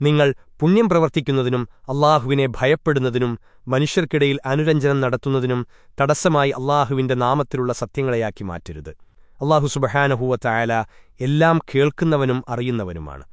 നിങ്ങൾ പുണ്യം പ്രവർത്തിക്കുന്നതിനും അള്ളാഹുവിനെ ഭയപ്പെടുന്നതിനും മനുഷ്യർക്കിടയിൽ അനുരഞ്ജനം നടത്തുന്നതിനും തടസ്സമായി അള്ളാഹുവിന്റെ നാമത്തിലുള്ള സത്യങ്ങളെയാക്കി മാറ്റരുത്. അള്ളാഹു സുബഹാനഹൂവ ചായാല എല്ലാം കേൾക്കുന്നവനും അറിയുന്നവനുമാണ്.